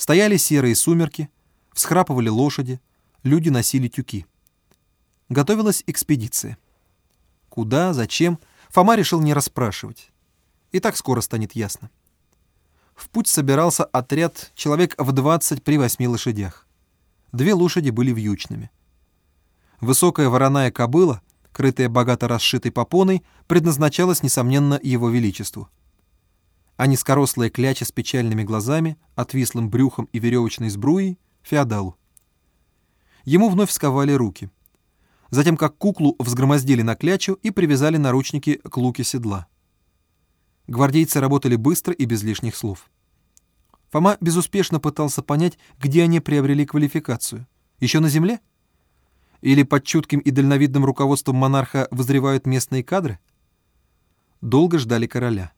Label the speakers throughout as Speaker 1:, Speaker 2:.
Speaker 1: Стояли серые сумерки, всхрапывали лошади, люди носили тюки. Готовилась экспедиция. Куда, зачем, Фома решил не расспрашивать. И так скоро станет ясно. В путь собирался отряд человек в 20 при восьми лошадях. Две лошади были вьючными. Высокая вороная кобыла, крытая богато расшитой попоной, предназначалась, несомненно, его величеству. А низкорослая кляча с печальными глазами, отвислым брюхом и веревочной сбруей — феодалу. Ему вновь сковали руки. Затем, как куклу, взгромоздили на клячу и привязали наручники к луке седла. Гвардейцы работали быстро и без лишних слов. Фома безуспешно пытался понять, где они приобрели квалификацию. Еще на земле? Или под чутким и дальновидным руководством монарха вызревают местные кадры? Долго ждали короля.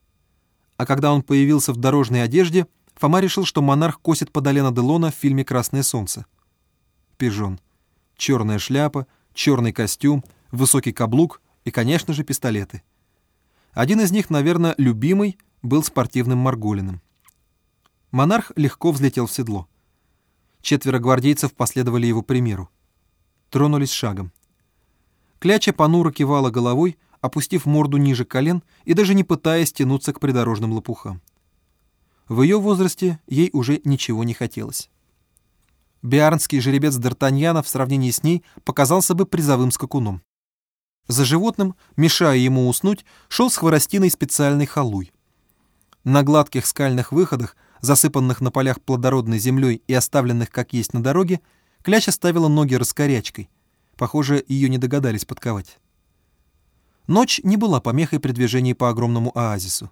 Speaker 1: А когда он появился в дорожной одежде, Фома решил, что монарх косит под Алена Делона в фильме «Красное солнце». Пижон. Черная шляпа, черный костюм, высокий каблук и, конечно же, пистолеты. Один из них, наверное, любимый, был спортивным Марголиным. Монарх легко взлетел в седло. Четверо гвардейцев последовали его примеру. Тронулись шагом. Кляча понуро кивала головой, опустив морду ниже колен и даже не пытаясь тянуться к придорожным лопухам. В ее возрасте ей уже ничего не хотелось. Биарнский жеребец Д'Артаньяна в сравнении с ней показался бы призовым скакуном. За животным, мешая ему уснуть, шел с хворостиной специальный халуй. На гладких скальных выходах, засыпанных на полях плодородной землей и оставленных как есть на дороге, Кляч оставила ноги раскорячкой. Похоже, ее не догадались подковать. Ночь не была помехой при движении по огромному оазису.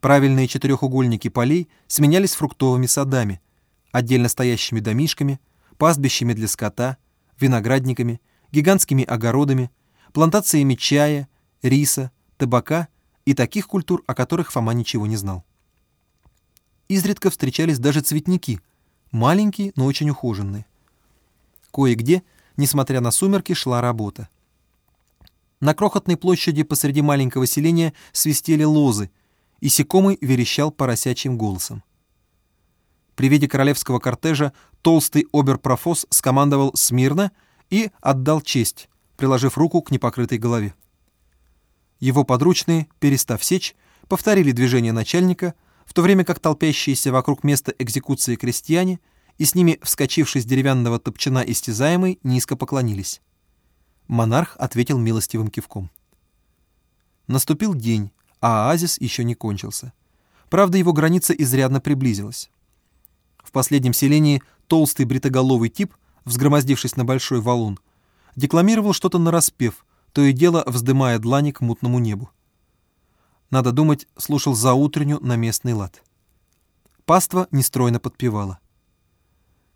Speaker 1: Правильные четырехугольники полей сменялись фруктовыми садами, отдельно стоящими домишками, пастбищами для скота, виноградниками, гигантскими огородами, плантациями чая, риса, табака и таких культур, о которых Фома ничего не знал. Изредка встречались даже цветники, маленькие, но очень ухоженные. Кое-где, несмотря на сумерки, шла работа. На крохотной площади посреди маленького селения свистели лозы, и секомый верещал поросячьим голосом. При виде королевского кортежа толстый оберпрофос скомандовал «Смирно» и отдал честь, приложив руку к непокрытой голове. Его подручные, перестав сечь, повторили движение начальника, в то время как толпящиеся вокруг места экзекуции крестьяне и с ними, вскочившись с деревянного топчана истязаемый, низко поклонились. Монарх ответил милостивым кивком. Наступил день, а оазис еще не кончился. Правда, его граница изрядно приблизилась. В последнем селении толстый бритоголовый тип, взгромоздившись на большой валун, декламировал что-то нараспев, то и дело вздымая длани к мутному небу. Надо думать, слушал заутренню на местный лад. Паства нестройно подпевала.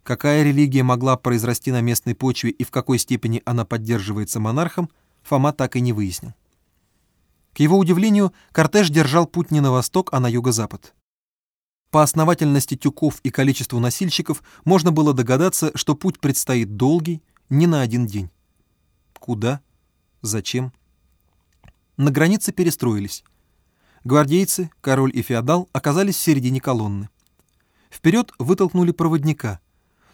Speaker 1: Какая религия могла произрасти на местной почве и в какой степени она поддерживается монархом, Фома так и не выяснил. К его удивлению, кортеж держал путь не на восток, а на юго-запад. По основательности тюков и количеству носильщиков можно было догадаться, что путь предстоит долгий, не на один день. Куда? Зачем? На границе перестроились. Гвардейцы, король и феодал оказались в середине колонны. Вперед вытолкнули проводника,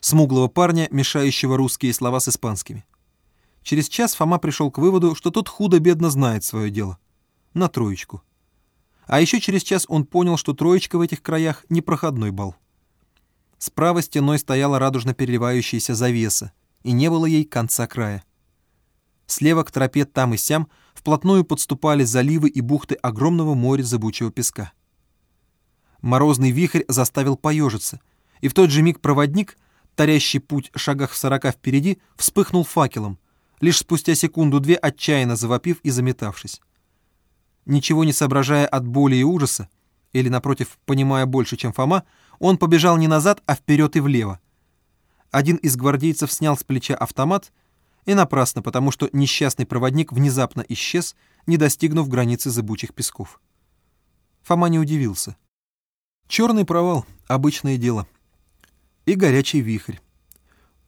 Speaker 1: смуглого парня, мешающего русские слова с испанскими. Через час Фома пришел к выводу, что тот худо-бедно знает свое дело. На троечку. А еще через час он понял, что троечка в этих краях — непроходной бал. Справа стеной стояла радужно переливающаяся завеса, и не было ей конца края. Слева к тропе там и сям вплотную подступали заливы и бухты огромного моря зыбучего песка. Морозный вихрь заставил поежиться, и в тот же миг проводник, тарящий путь шагах в сорока впереди, вспыхнул факелом, лишь спустя секунду-две отчаянно завопив и заметавшись. Ничего не соображая от боли и ужаса, или, напротив, понимая больше, чем Фома, он побежал не назад, а вперед и влево. Один из гвардейцев снял с плеча автомат и напрасно, потому что несчастный проводник внезапно исчез, не достигнув границы зыбучих песков. Фома не удивился. Черный провал — обычное дело. И горячий вихрь.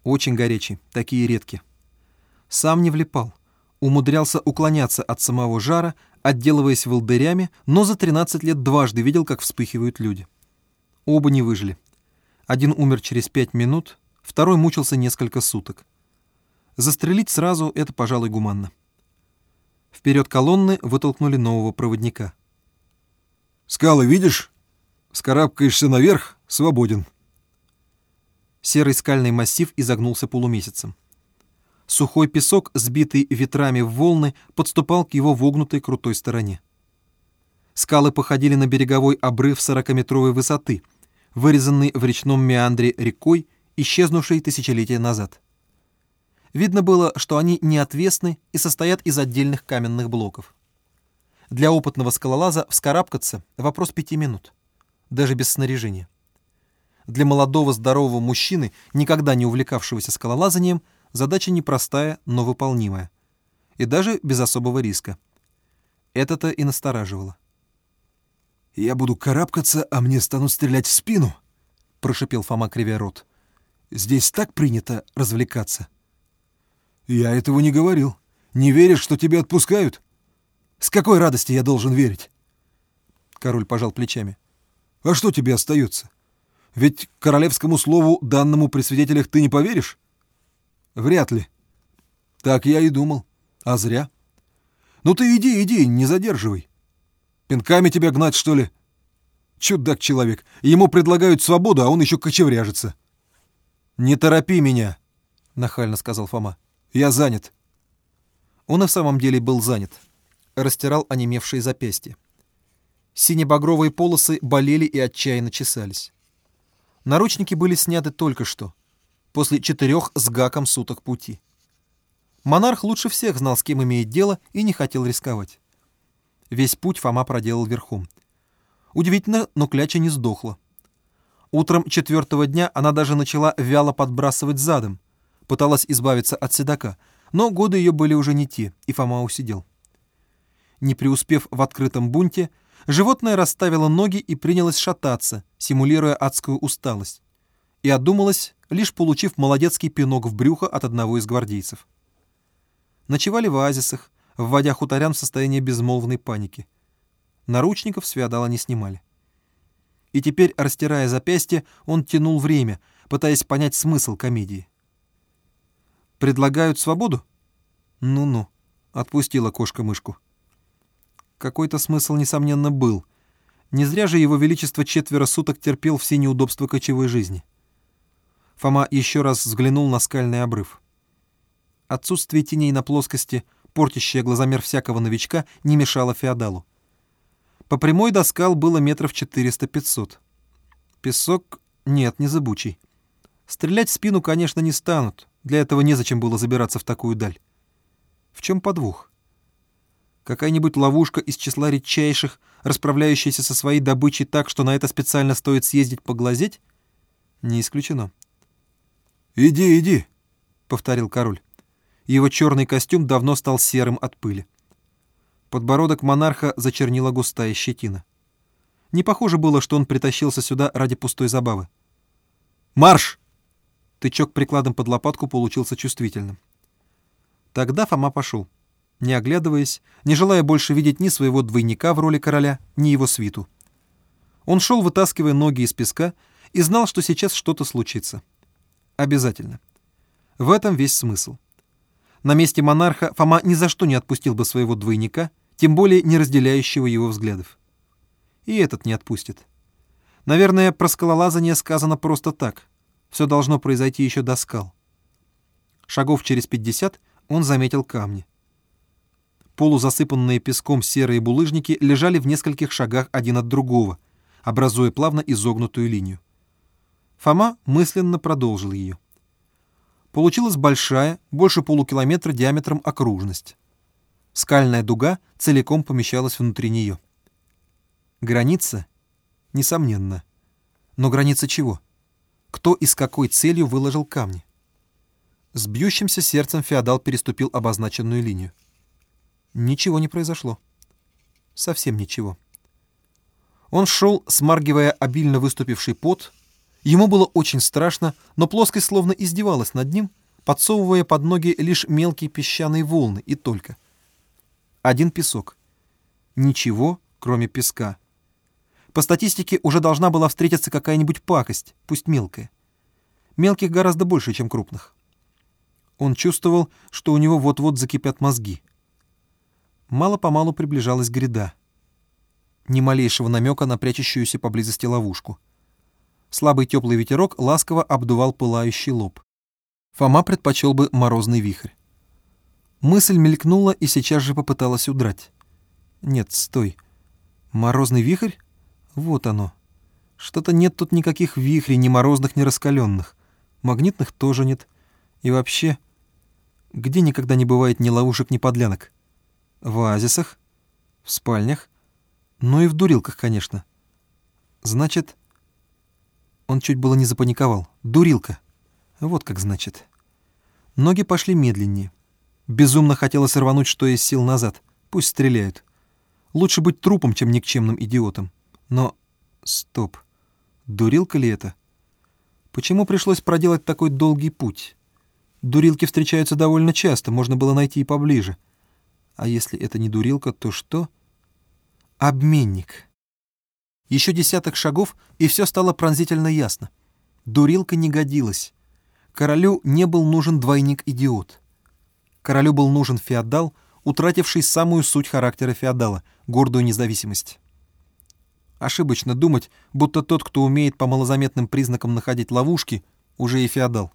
Speaker 1: Очень горячий, такие редкие. Сам не влипал, умудрялся уклоняться от самого жара, отделываясь волдырями, но за 13 лет дважды видел, как вспыхивают люди. Оба не выжили. Один умер через пять минут, второй мучился несколько суток. Застрелить сразу — это, пожалуй, гуманно. Вперед колонны вытолкнули нового проводника.
Speaker 2: «Скалы видишь? Скарабкаешься наверх — свободен».
Speaker 1: Серый скальный массив изогнулся полумесяцем. Сухой песок, сбитый ветрами в волны, подступал к его вогнутой крутой стороне. Скалы походили на береговой обрыв сорокаметровой высоты, вырезанный в речном меандре рекой, исчезнувшей тысячелетия назад. Видно было, что они не отвесны и состоят из отдельных каменных блоков. Для опытного скалолаза вскарабкаться — вопрос пяти минут, даже без снаряжения. Для молодого здорового мужчины, никогда не увлекавшегося скалолазанием, задача непростая, но выполнимая. И даже без особого риска. Это-то и настораживало.
Speaker 2: «Я буду карабкаться, а мне станут стрелять в спину», — прошипел Фома, кривя рот. «Здесь так принято развлекаться». «Я этого не говорил. Не веришь, что тебя отпускают?» «С какой радости я должен верить?» Король пожал плечами. «А что тебе остается? Ведь королевскому слову, данному при свидетелях, ты не поверишь?» «Вряд ли». «Так я и думал. А зря». «Ну ты иди, иди, не задерживай. Пинками тебя гнать, что ли? Чудак человек. Ему предлагают свободу, а он еще кочевряжется. «Не торопи меня», — нахально сказал Фома. «Я занят». Он и в самом деле был занят. Растирал онемевшие запястья. Синебагровые полосы болели и отчаянно чесались. Наручники были сняты только что, после четырех с гаком суток пути. Монарх лучше всех знал, с кем имеет дело, и не хотел рисковать. Весь путь Фома проделал верхом. Удивительно, но кляча не сдохла. Утром четвертого дня она даже начала вяло подбрасывать задом, пыталась избавиться от седока, но годы ее были уже не те, и Фома усидел. Не преуспев в открытом бунте, животное расставило ноги и принялось шататься, симулируя адскую усталость, и отдумалась, лишь получив молодецкий пинок в брюхо от одного из гвардейцев. Ночевали в оазисах, вводя хуторян в состояние безмолвной паники. Наручников с феодала не снимали. И теперь, растирая запястье, он тянул время, пытаясь понять смысл комедии. «Предлагают свободу?» «Ну-ну», — отпустила кошка мышку. Какой-то смысл, несомненно, был. Не зря же его величество четверо суток терпел все неудобства кочевой жизни. Фома еще раз взглянул на скальный обрыв. Отсутствие теней на плоскости — портящая глазомер всякого новичка, не мешала феодалу. По прямой до скал было метров 400-500. Песок... нет, не зыбучий. Стрелять в спину, конечно, не станут. Для этого незачем было забираться в такую даль. В чем подвох? Какая-нибудь ловушка из числа редчайших, расправляющаяся со своей добычей так, что на это специально стоит съездить поглазеть? Не исключено. «Иди, иди», — повторил король.
Speaker 1: Его черный костюм давно стал серым от пыли. Подбородок монарха зачернила густая щетина. Не похоже было, что он притащился сюда ради пустой забавы. «Марш!» Тычок прикладом под лопатку получился чувствительным. Тогда Фома пошел, не оглядываясь, не желая больше видеть ни своего двойника в роли короля, ни его свиту. Он шел, вытаскивая ноги из песка, и знал, что сейчас что-то случится. Обязательно. В этом весь смысл. На месте монарха Фома ни за что не отпустил бы своего двойника, тем более не разделяющего его взглядов. И этот не отпустит. Наверное, про скалолазание сказано просто так. Все должно произойти еще до скал. Шагов через пятьдесят он заметил камни. Полузасыпанные песком серые булыжники лежали в нескольких шагах один от другого, образуя плавно изогнутую линию. Фома мысленно продолжил ее получилась большая, больше полукилометра диаметром окружность. Скальная дуга целиком помещалась внутри нее. Граница? Несомненно. Но граница чего? Кто и с какой целью выложил камни? С бьющимся сердцем феодал переступил обозначенную линию. Ничего не произошло. Совсем ничего. Он шел, смаргивая обильно выступивший пот, Ему было очень страшно, но плоскость словно издевалась над ним, подсовывая под ноги лишь мелкие песчаные волны и только. Один песок. Ничего, кроме песка. По статистике уже должна была встретиться какая-нибудь пакость, пусть мелкая. Мелких гораздо больше, чем крупных. Он чувствовал, что у него вот-вот закипят мозги. Мало-помалу приближалась гряда. Ни малейшего намека на прячущуюся поблизости ловушку. Слабый теплый ветерок ласково обдувал пылающий лоб. Фома предпочел бы морозный вихрь. Мысль мелькнула и сейчас же попыталась удрать. Нет, стой. Морозный вихрь? Вот оно. Что-то нет тут никаких вихрей, ни морозных, ни раскаленных. Магнитных тоже нет. И вообще, где никогда не бывает ни ловушек, ни подлянок? В оазисах? В спальнях? Ну и в дурилках, конечно. Значит... Он чуть было не запаниковал. Дурилка. Вот как значит. Ноги пошли медленнее. Безумно хотелось рвануть что из сил назад. Пусть стреляют. Лучше быть трупом, чем никчемным идиотом. Но... Стоп. Дурилка ли это? Почему пришлось проделать такой долгий путь? Дурилки встречаются довольно часто, можно было найти и поближе. А если это не дурилка, то что? Обменник. Еще десяток шагов, и все стало пронзительно ясно. Дурилка не годилась. Королю не был нужен двойник-идиот. Королю был нужен феодал, утративший самую суть характера феодала — гордую независимость. Ошибочно думать, будто тот, кто умеет по малозаметным признакам находить ловушки, уже и феодал.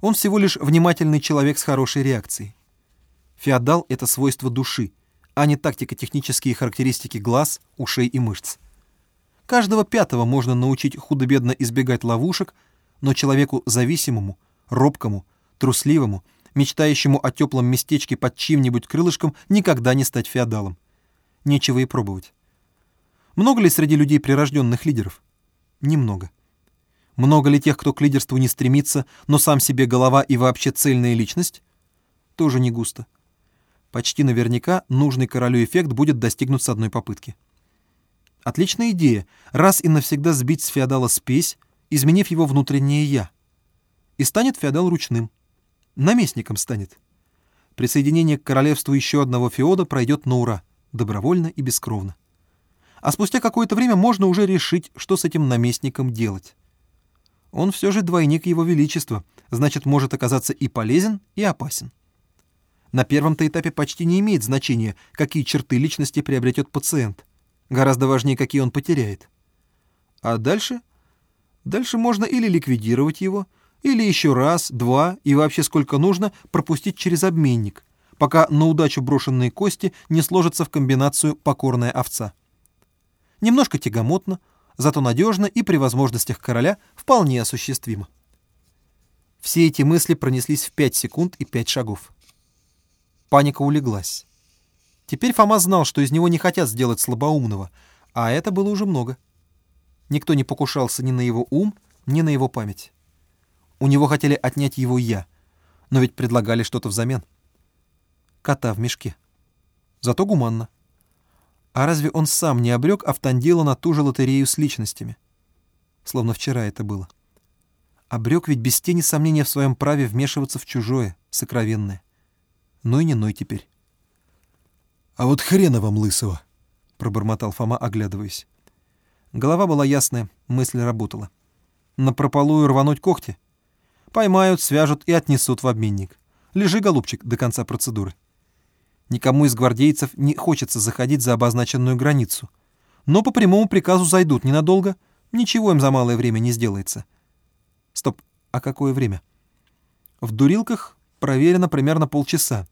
Speaker 1: Он всего лишь внимательный человек с хорошей реакцией. Феодал — это свойство души, а не тактико-технические характеристики глаз, ушей и мышц. Каждого пятого можно научить худо-бедно избегать ловушек, но человеку зависимому, робкому, трусливому — мечтающему о теплом местечке под чьим-нибудь крылышком, никогда не стать феодалом. Нечего и пробовать. Много ли среди людей прирожденных лидеров? Немного. Много ли тех, кто к лидерству не стремится, но сам себе голова и вообще цельная личность? Тоже не густо. Почти наверняка нужный королю эффект будет достигнут с одной попытки. Отличная идея — раз и навсегда сбить с феодала спесь, изменив его внутреннее «я». И станет феодал ручным наместником станет. Присоединение к королевству еще одного феода пройдет на ура, добровольно и бескровно. А спустя какое-то время можно уже решить, что с этим наместником делать. Он все же двойник его величества, значит, может оказаться и полезен, и опасен. На первом-то этапе почти не имеет значения, какие черты личности приобретет пациент. Гораздо важнее, какие он потеряет. А дальше? Дальше можно или ликвидировать его, или еще раз, два и вообще сколько нужно пропустить через обменник, пока на удачу брошенные кости не сложатся в комбинацию покорная овца. Немножко тягомотно, зато надежно и при возможностях короля вполне осуществимо. Все эти мысли пронеслись в пять секунд и пять шагов. Паника улеглась. Теперь Фома знал, что из него не хотят сделать слабоумного, а это было уже много. Никто не покушался ни на его ум, ни на его память. У него хотели отнять его «я», но ведь предлагали что-то взамен. Кота в мешке. Зато гуманно. А разве он сам не обрек Автандила на ту же лотерею с личностями? Словно вчера это было. Обрек ведь без тени сомнения в своем праве вмешиваться в чужое, сокровенное. Ну и не ной теперь.
Speaker 2: «А вот хрена вам лысого!»
Speaker 1: — пробормотал Фома, оглядываясь. Голова была ясная, мысль работала. Напропалую рвануть когти? Поймают, свяжут и отнесут в обменник. Лежи, голубчик, до конца процедуры. Никому из гвардейцев не хочется заходить за обозначенную границу. Но по прямому приказу зайдут ненадолго, ничего им за малое время не сделается. Стоп, а какое время? В дурилках проверено примерно полчаса.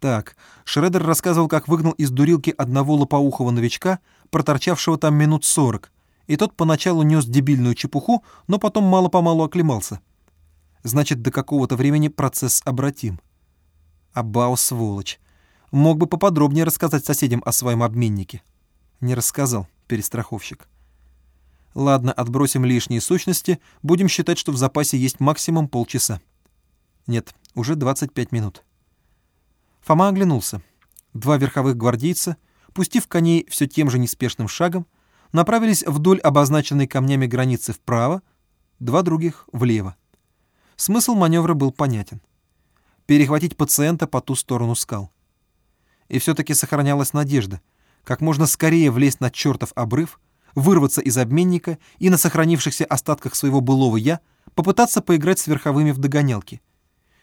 Speaker 1: Так, Шредер рассказывал, как выгнал из дурилки одного лопоухого новичка, проторчавшего там минут сорок, и тот поначалу нес дебильную чепуху, но потом мало-помалу оклемался значит, до какого-то времени процесс обратим. Абау сволочь. Мог бы поподробнее рассказать соседям о своем обменнике. Не рассказал, перестраховщик. Ладно, отбросим лишние сущности, будем считать, что в запасе есть максимум полчаса. Нет, уже 25 минут. Фома оглянулся. Два верховых гвардейца, пустив коней все тем же неспешным шагом, направились вдоль обозначенной камнями границы вправо, два других — влево. Смысл маневра был понятен. Перехватить пациента по ту сторону скал. И все-таки сохранялась надежда. Как можно скорее влезть на чертов обрыв, вырваться из обменника и на сохранившихся остатках своего былого «я» попытаться поиграть с верховыми в догонялки.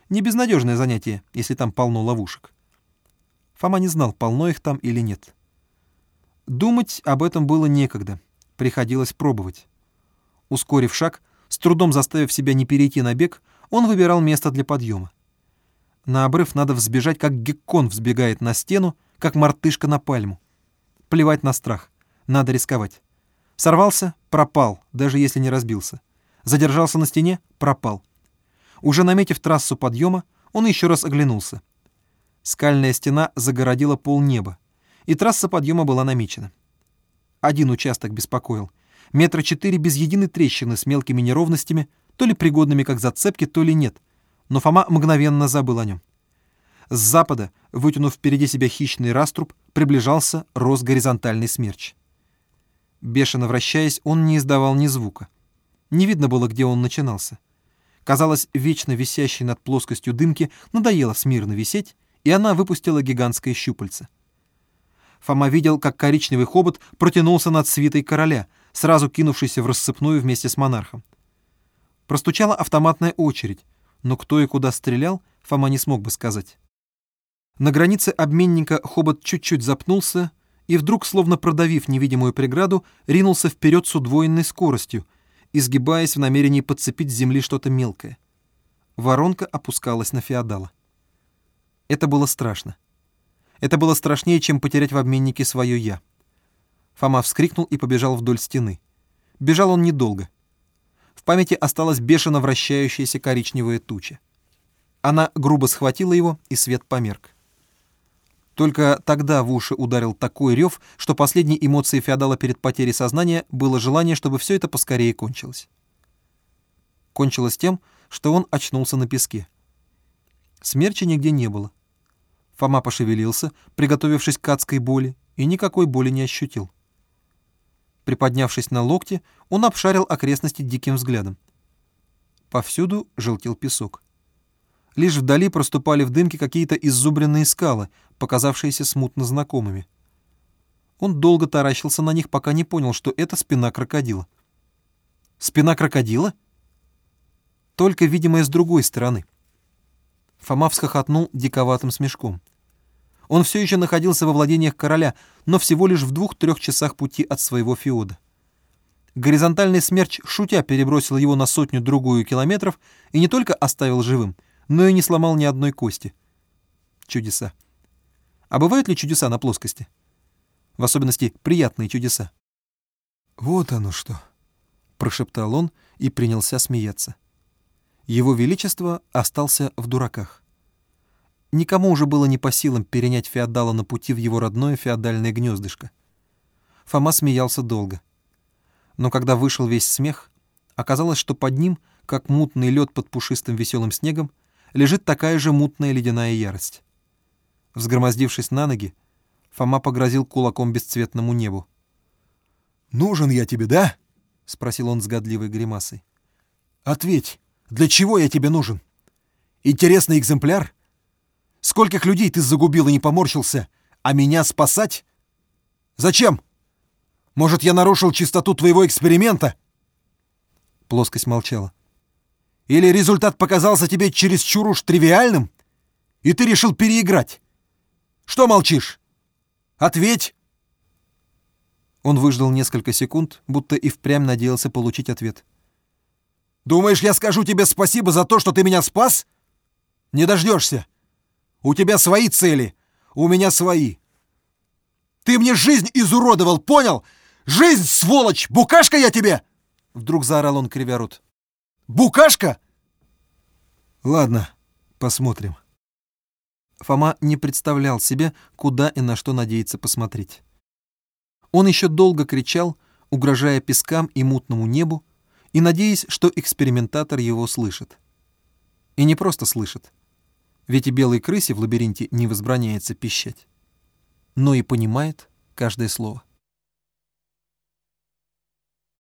Speaker 1: Не безнадежное занятие, если там полно ловушек. Фома не знал, полно их там или нет. Думать об этом было некогда, приходилось пробовать. Ускорив шаг, с трудом заставив себя не перейти на бег, он выбирал место для подъема. На обрыв надо взбежать, как геккон взбегает на стену, как мартышка на пальму. Плевать на страх. Надо рисковать. Сорвался — пропал, даже если не разбился. Задержался на стене — пропал. Уже наметив трассу подъема, он еще раз оглянулся. Скальная стена загородила полнеба, и трасса подъема была намечена. Один участок беспокоил. Метра четыре без единой трещины с мелкими неровностями, то ли пригодными как зацепки, то ли нет. Но Фома мгновенно забыл о нем. С запада, вытянув впереди себя хищный раструб, приближался, рос горизонтальный смерч. Бешено вращаясь, он не издавал ни звука. Не видно было, где он начинался. Казалось, вечно висящей над плоскостью дымки надоело смирно висеть, и она выпустила гигантское щупальце. Фома видел, как коричневый хобот протянулся над свитой короля, сразу кинувшийся в рассыпную вместе с монархом. Простучала автоматная очередь, но кто и куда стрелял, Фома не смог бы сказать. На границе обменника хобот чуть-чуть запнулся и вдруг, словно продавив невидимую преграду, ринулся вперед с удвоенной скоростью, изгибаясь в намерении подцепить с земли что-то мелкое. Воронка опускалась на феодала. Это было страшно. Это было страшнее, чем потерять в обменнике свое «я». Фома вскрикнул и побежал вдоль стены. Бежал он недолго. В памяти осталась бешено вращающаяся коричневая туча. Она грубо схватила его, и свет померк. Только тогда в уши ударил такой рев, что последней эмоцией феодала перед потерей сознания было желание, чтобы все это поскорее кончилось. Кончилось тем, что он очнулся на песке. Смерчи нигде не было. Фома пошевелился, приготовившись к адской боли, и никакой боли не ощутил. Приподнявшись на локте, он обшарил окрестности диким взглядом. Повсюду желтел песок. Лишь вдали проступали в дымке какие-то иззубренные скалы, показавшиеся смутно знакомыми. Он долго таращился на них, пока не понял, что это спина крокодила. Спина крокодила? Только видимая с другой стороны. Фома всхохотнул диковатым смешком. Он все еще находился во владениях короля, но всего лишь в двух-трех часах пути от своего феода. Горизонтальный смерч, шутя, перебросил его на сотню-другую километров и не только оставил живым — но и не сломал ни одной кости. Чудеса. А бывают ли чудеса на плоскости? В особенности приятные чудеса.
Speaker 2: «Вот оно что!» — прошептал он и принялся смеяться.
Speaker 1: Его Величество остался в дураках. Никому уже было не по силам перенять феодала на пути в его родное феодальное гнездышко. Фома смеялся долго. Но когда вышел весь смех, оказалось, что под ним, как мутный лед под пушистым веселым снегом, лежит такая же мутная ледяная ярость. Взгромоздившись на ноги, Фома погрозил кулаком бесцветному небу.
Speaker 2: «Нужен я тебе, да?»
Speaker 1: — спросил он с годливой гримасой.
Speaker 2: «Ответь, для чего я тебе нужен? Интересный экземпляр? Скольких людей ты загубил и не поморщился, а меня спасать? Зачем? Может, я нарушил чистоту твоего эксперимента?»
Speaker 1: Плоскость молчала.
Speaker 2: Или результат показался тебе чересчур уж тривиальным, и ты решил переиграть? Что молчишь? Ответь!»
Speaker 1: Он выждал несколько секунд, будто и впрямь надеялся получить ответ.
Speaker 2: «Думаешь, я скажу тебе спасибо за то, что ты меня спас? Не дождешься. У тебя свои цели, у меня свои. Ты мне жизнь изуродовал, понял? Жизнь, сволочь! Букашка я тебе!» Вдруг заорал он, кривя рот. Букашка? Ладно, посмотрим.
Speaker 1: Фома не представлял себе, куда и на что надеется посмотреть. Он еще долго кричал, угрожая пескам и мутному небу, и надеясь, что экспериментатор его слышит. И не просто слышит, ведь и белой крысе в лабиринте не возбраняется пищать, но и понимает каждое слово.